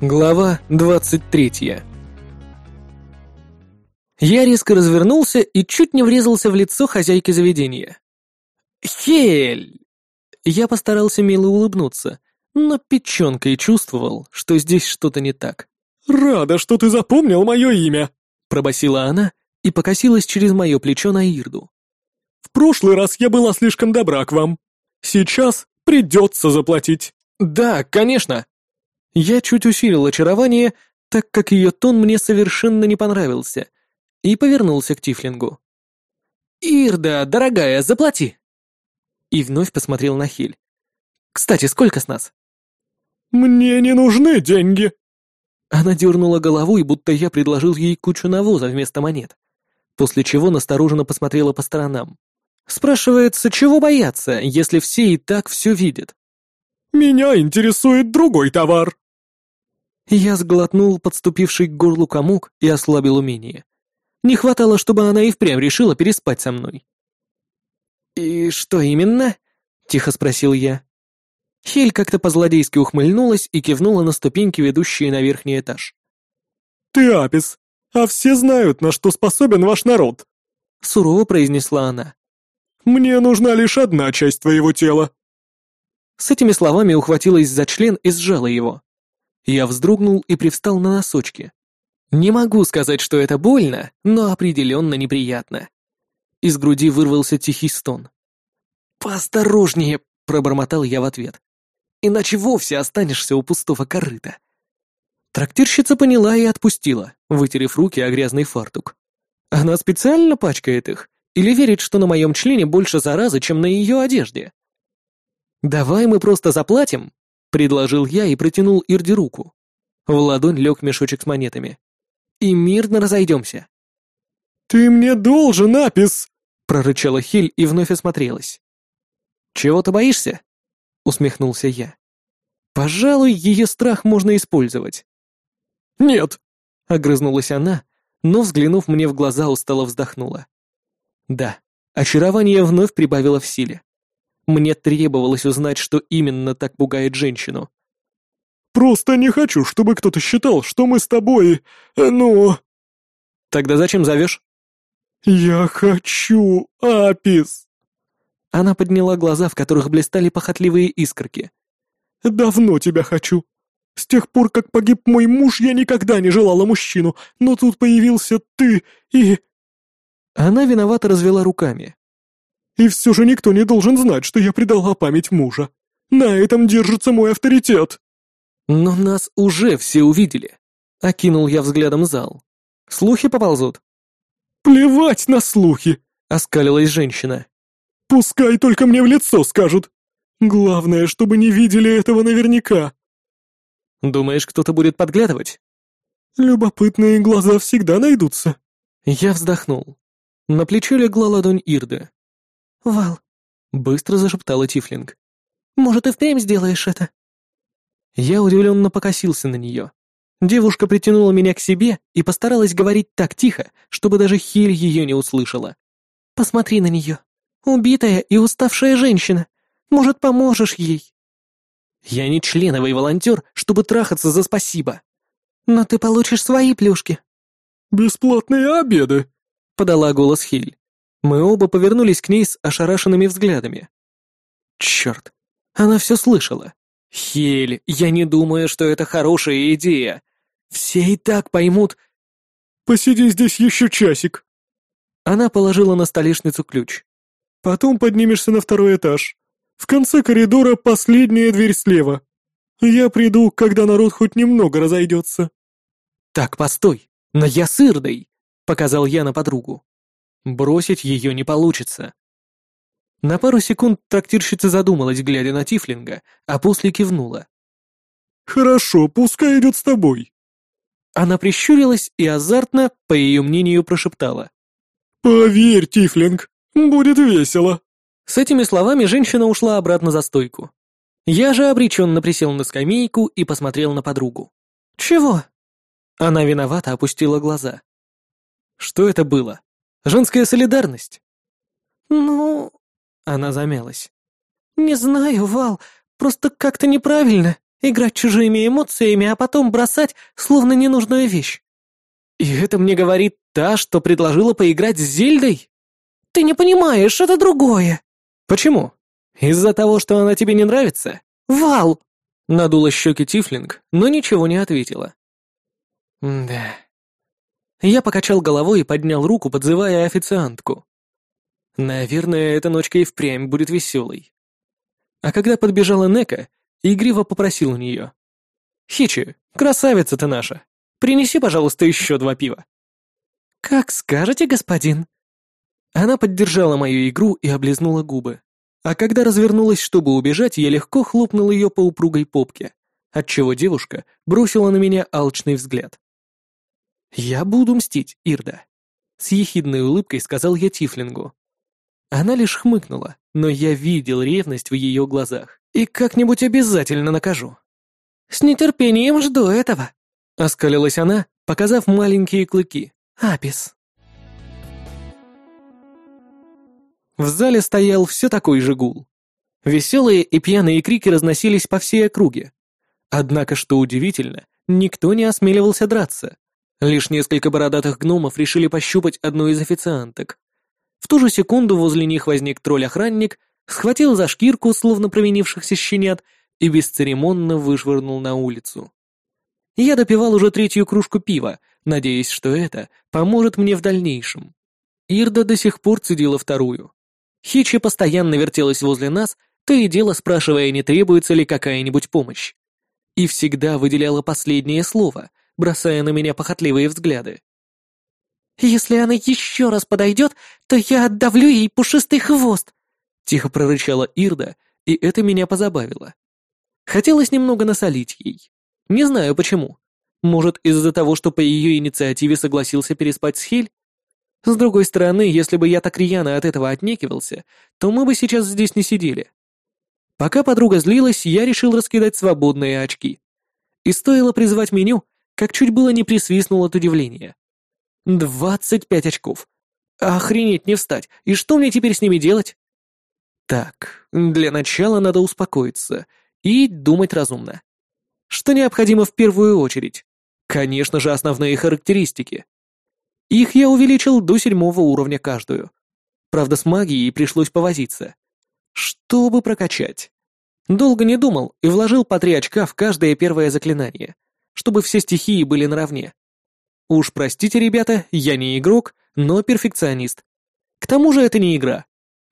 Глава 23 Я резко развернулся и чуть не врезался в лицо хозяйки заведения. «Хель!» Я постарался мило улыбнуться, но печенкой чувствовал, что здесь что-то не так. «Рада, что ты запомнил мое имя!» — пробасила она и покосилась через мое плечо на Ирду. «В прошлый раз я была слишком добра к вам. Сейчас придется заплатить». «Да, конечно», я чуть усилил очарование, так как ее тон мне совершенно не понравился, и повернулся к Тифлингу. «Ирда, дорогая, заплати!» И вновь посмотрел на Хиль. «Кстати, сколько с нас?» «Мне не нужны деньги!» Она дернула головой, будто я предложил ей кучу навоза вместо монет, после чего настороженно посмотрела по сторонам. Спрашивается, чего бояться, если все и так все видят? Меня интересует другой товар!» Я сглотнул подступивший к горлу комок и ослабил умение. Не хватало, чтобы она и впрямь решила переспать со мной. «И что именно?» — тихо спросил я. Хель как-то по-злодейски ухмыльнулась и кивнула на ступеньки, ведущие на верхний этаж. «Ты Апис, а все знают, на что способен ваш народ», — сурово произнесла она. «Мне нужна лишь одна часть твоего тела». С этими словами ухватилась за член и сжала его. Я вздрогнул и привстал на носочки. Не могу сказать, что это больно, но определенно неприятно. Из груди вырвался тихий стон. «Поосторожнее!» — пробормотал я в ответ. «Иначе вовсе останешься у пустого корыта». Трактирщица поняла и отпустила, вытерев руки о грязный фартук. Она специально пачкает их или верит, что на моем члене больше заразы, чем на ее одежде? «Давай мы просто заплатим», — предложил я и протянул Ирде руку. В ладонь лег мешочек с монетами. «И мирно разойдемся». «Ты мне должен, Апис!» — прорычала Хиль и вновь осмотрелась. «Чего ты боишься?» — усмехнулся я. «Пожалуй, ее страх можно использовать». «Нет!» — огрызнулась она, но, взглянув мне в глаза, устало вздохнула. «Да, очарование вновь прибавило в силе. Мне требовалось узнать, что именно так пугает женщину. «Просто не хочу, чтобы кто-то считал, что мы с тобой... Э, ну...» «Тогда зачем зовешь?» «Я хочу, Апис!» Она подняла глаза, в которых блистали похотливые искорки. «Давно тебя хочу. С тех пор, как погиб мой муж, я никогда не желала мужчину, но тут появился ты и...» Она виновато развела руками. И все же никто не должен знать, что я предала память мужа. На этом держится мой авторитет. Но нас уже все увидели. Окинул я взглядом зал. Слухи поползут. Плевать на слухи, оскалилась женщина. Пускай только мне в лицо скажут. Главное, чтобы не видели этого наверняка. Думаешь, кто-то будет подглядывать? Любопытные глаза всегда найдутся. Я вздохнул. На плечо легла ладонь Ирды. «Вал», — быстро зашептала Тифлинг. «Может, и впрямь сделаешь это?» Я удивленно покосился на нее. Девушка притянула меня к себе и постаралась говорить так тихо, чтобы даже Хиль ее не услышала. «Посмотри на нее. Убитая и уставшая женщина. Может, поможешь ей?» «Я не членовый волонтер, чтобы трахаться за спасибо». «Но ты получишь свои плюшки». «Бесплатные обеды», — подала голос Хиль. Мы оба повернулись к ней с ошарашенными взглядами. Черт, она все слышала. Хель, я не думаю, что это хорошая идея. Все и так поймут... Посиди здесь еще часик. Она положила на столешницу ключ. Потом поднимешься на второй этаж. В конце коридора последняя дверь слева. Я приду, когда народ хоть немного разойдется. Так, постой, но я сырдой, показал я на подругу. Бросить ее не получится. На пару секунд трактирщица задумалась, глядя на Тифлинга, а после кивнула. «Хорошо, пускай идет с тобой». Она прищурилась и азартно, по ее мнению, прошептала. «Поверь, Тифлинг, будет весело». С этими словами женщина ушла обратно за стойку. Я же обреченно присел на скамейку и посмотрел на подругу. «Чего?» Она виновато опустила глаза. Что это было? Женская солидарность. Ну... Она замялась. Не знаю, Вал, просто как-то неправильно. Играть чужими эмоциями, а потом бросать, словно ненужную вещь. И это мне говорит та, что предложила поиграть с Зельдой? Ты не понимаешь, это другое. Почему? Из-за того, что она тебе не нравится? Вал! Надула щеки Тифлинг, но ничего не ответила. Да. Я покачал головой и поднял руку, подзывая официантку. Наверное, эта ночка и впрямь будет веселой. А когда подбежала Нека, игриво попросил у нее. «Хичи, красавица ты наша, принеси, пожалуйста, еще два пива». «Как скажете, господин». Она поддержала мою игру и облизнула губы. А когда развернулась, чтобы убежать, я легко хлопнул ее по упругой попке, отчего девушка бросила на меня алчный взгляд. «Я буду мстить, Ирда», — с ехидной улыбкой сказал я Тифлингу. Она лишь хмыкнула, но я видел ревность в ее глазах и как-нибудь обязательно накажу. «С нетерпением жду этого», — оскалилась она, показав маленькие клыки. «Апис». В зале стоял все такой же гул. Веселые и пьяные крики разносились по всей округе. Однако, что удивительно, никто не осмеливался драться. Лишь несколько бородатых гномов решили пощупать одну из официанток. В ту же секунду возле них возник тролль-охранник, схватил за шкирку, словно провинившихся щенят, и бесцеремонно вышвырнул на улицу. Я допивал уже третью кружку пива, надеясь, что это поможет мне в дальнейшем. Ирда до сих пор цедила вторую. Хичи постоянно вертелась возле нас, то и дело спрашивая, не требуется ли какая-нибудь помощь. И всегда выделяла последнее слово, бросая на меня похотливые взгляды. «Если она еще раз подойдет, то я отдавлю ей пушистый хвост!» Тихо прорычала Ирда, и это меня позабавило. Хотелось немного насолить ей. Не знаю почему. Может, из-за того, что по ее инициативе согласился переспать с Хель? С другой стороны, если бы я так рьяно от этого отнекивался, то мы бы сейчас здесь не сидели. Пока подруга злилась, я решил раскидать свободные очки. И стоило призвать меню, как чуть было не присвистнул от удивления. Двадцать пять очков. Охренеть не встать. И что мне теперь с ними делать? Так, для начала надо успокоиться и думать разумно. Что необходимо в первую очередь? Конечно же, основные характеристики. Их я увеличил до седьмого уровня каждую. Правда, с магией пришлось повозиться. Чтобы прокачать. Долго не думал и вложил по три очка в каждое первое заклинание — чтобы все стихии были наравне. Уж простите, ребята, я не игрок, но перфекционист. К тому же это не игра.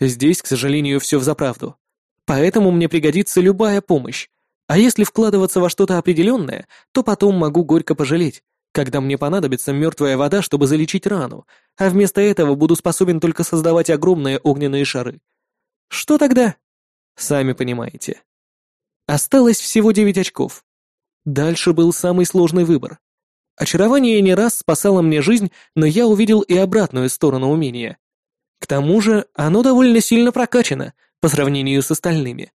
Здесь, к сожалению, все взаправду. Поэтому мне пригодится любая помощь. А если вкладываться во что-то определенное, то потом могу горько пожалеть, когда мне понадобится мертвая вода, чтобы залечить рану, а вместо этого буду способен только создавать огромные огненные шары. Что тогда? Сами понимаете. Осталось всего девять очков. Дальше был самый сложный выбор. Очарование не раз спасало мне жизнь, но я увидел и обратную сторону умения. К тому же оно довольно сильно прокачано по сравнению с остальными.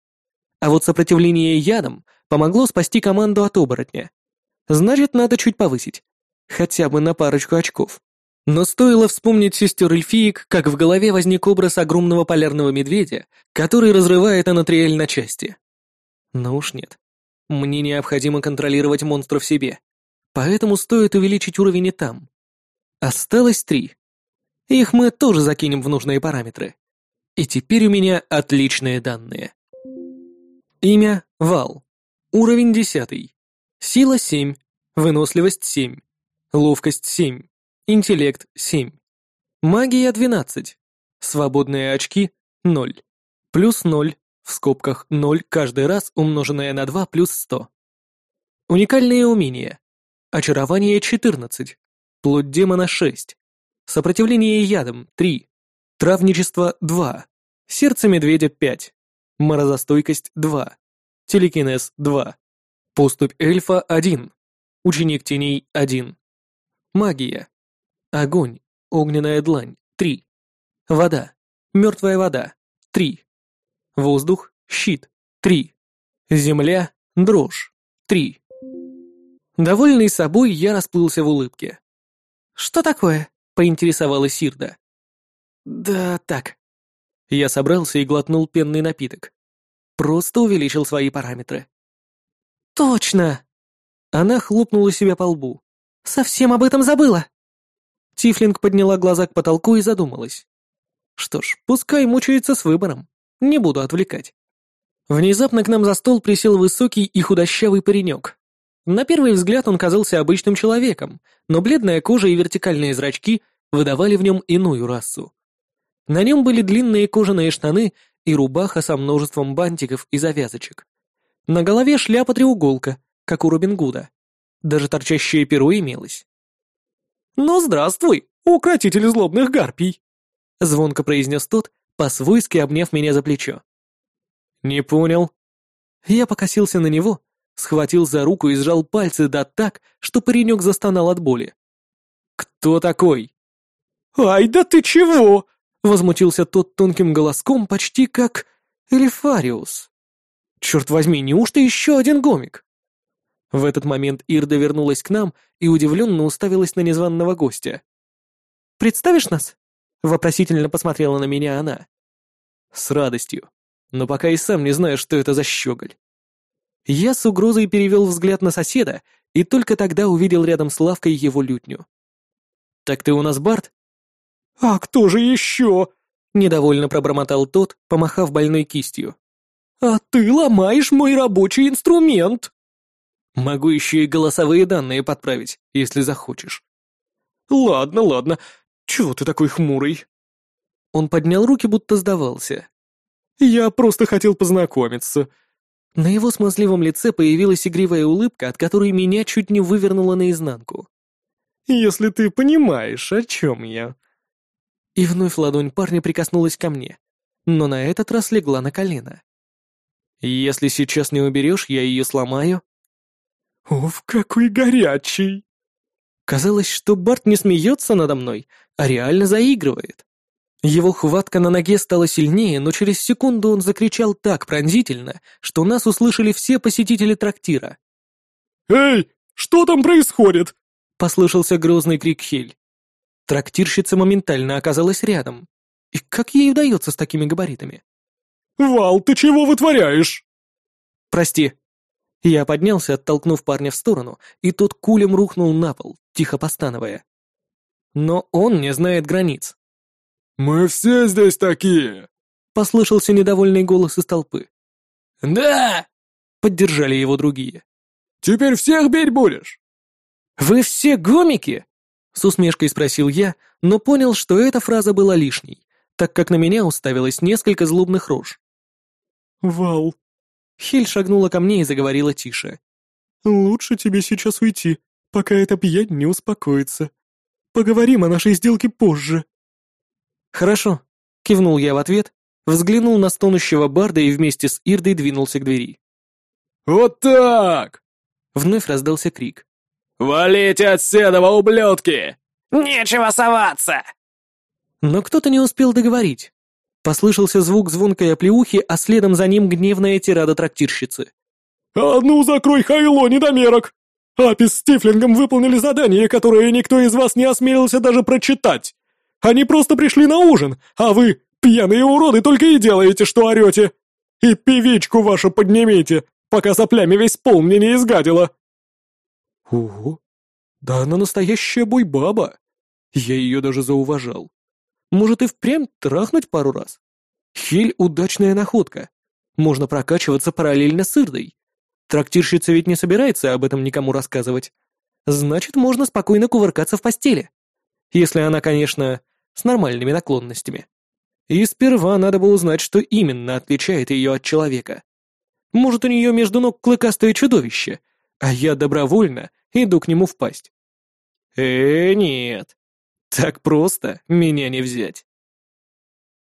А вот сопротивление ядам помогло спасти команду от оборотня. Значит, надо чуть повысить. Хотя бы на парочку очков. Но стоило вспомнить сестер эльфиек, как в голове возник образ огромного полярного медведя, который разрывает анатриэль на части. Ну уж нет. Мне необходимо контролировать монстра в себе, поэтому стоит увеличить уровень и там. Осталось три. Их мы тоже закинем в нужные параметры. И теперь у меня отличные данные. Имя — Вал. Уровень 10. Сила — 7. Выносливость — 7. Ловкость — 7. Интеллект — 7. Магия — 12. Свободные очки — 0. Плюс 0 в скобках 0 каждый раз умноженное на 2 плюс 100. Уникальные умения. Очарование 14. Плоть демона 6. Сопротивление ядом 3. Травничество 2. Сердце медведя 5. Морозостойкость 2. Телекинез 2. Поступь эльфа 1. Ученик теней 1. Магия. Огонь. Огненная длань 3. Вода. Мертвая вода 3. Воздух — щит. Три. Земля — дрожь. Три. Довольный собой, я расплылся в улыбке. «Что такое?» — поинтересовалась Сирда. «Да так». Я собрался и глотнул пенный напиток. Просто увеличил свои параметры. Точно!» Она хлопнула себя по лбу. «Совсем об этом забыла!» Тифлинг подняла глаза к потолку и задумалась. Что ж, пускай мучается с выбором. Не буду отвлекать. Внезапно к нам за стол присел высокий и худощавый паренек. На первый взгляд он казался обычным человеком, но бледная кожа и вертикальные зрачки выдавали в нем иную расу. На нем были длинные кожаные штаны и рубаха со множеством бантиков и завязочек. На голове шляпа-треуголка, как у Робин Гуда. Даже торчащее перо имелось. «Ну, здравствуй, укротитель злобных гарпий!» — звонко произнес тот, по-свойски обняв меня за плечо. «Не понял». Я покосился на него, схватил за руку и сжал пальцы да так, что паренек застонал от боли. «Кто такой?» «Ай, да ты чего?» — возмутился тот тонким голоском, почти как Элифариус. «Черт возьми, неужто еще один гомик?» В этот момент Ирда вернулась к нам и удивленно уставилась на незваного гостя. «Представишь нас?» — вопросительно посмотрела на меня она. «С радостью, но пока и сам не знаю, что это за щеголь». Я с угрозой перевел взгляд на соседа и только тогда увидел рядом с лавкой его лютню. «Так ты у нас Барт?» «А кто же еще?» — недовольно пробормотал тот, помахав больной кистью. «А ты ломаешь мой рабочий инструмент!» «Могу еще и голосовые данные подправить, если захочешь». «Ладно, ладно. Чего ты такой хмурый?» Он поднял руки, будто сдавался. «Я просто хотел познакомиться. На его смазливом лице появилась игривая улыбка, от которой меня чуть не вывернуло наизнанку. «Если ты понимаешь, о чем я». И вновь ладонь парня прикоснулась ко мне, но на этот раз легла на колено. «Если сейчас не уберешь, я ее сломаю». «Уф, какой горячий!» Казалось, что Барт не смеется надо мной, а реально заигрывает. Его хватка на ноге стала сильнее, но через секунду он закричал так пронзительно, что нас услышали все посетители трактира. «Эй, что там происходит?» — послышался грозный крик Хель. Трактирщица моментально оказалась рядом. И как ей удается с такими габаритами? «Вал, ты чего вытворяешь?» «Прости». Я поднялся, оттолкнув парня в сторону, и тот кулем рухнул на пол, тихо постановая. Но он не знает границ. «Мы все здесь такие!» — послышался недовольный голос из толпы. «Да!» — поддержали его другие. «Теперь всех бить будешь?» «Вы все гомики?» — с усмешкой спросил я, но понял, что эта фраза была лишней, так как на меня уставилось несколько злобных рож. «Вал!» Хиль шагнула ко мне и заговорила тише. «Лучше тебе сейчас уйти, пока эта пьянь не успокоится. Поговорим о нашей сделке позже». «Хорошо», — кивнул я в ответ, взглянул на стонущего барда и вместе с Ирдой двинулся к двери. «Вот так!» — вновь раздался крик. «Валите отседова, ублюдки!» «Нечего соваться!» Но кто-то не успел договорить. Послышался звук звонкой оплеухи, а следом за ним гневная тирада трактирщицы. «А ну, закрой хайло, недомерок! Апис с Тифлингом выполнили задание, которое никто из вас не осмелился даже прочитать!» Они просто пришли на ужин, а вы, пьяные уроды, только и делаете, что орете. И певичку вашу поднимите, пока соплями весь пол мне не изгадила». «Ого, да она настоящая бойбаба. Я ее даже зауважал. Может и впрямь трахнуть пару раз? Хель — удачная находка. Можно прокачиваться параллельно с Ирдой. Трактирщица ведь не собирается об этом никому рассказывать. Значит, можно спокойно кувыркаться в постели. Если она, конечно, с нормальными наклонностями. И сперва надо было узнать, что именно отличает ее от человека. Может, у нее между ног клыкастое чудовище, а я добровольно иду к нему в пасть. Э, нет. Так просто меня не взять.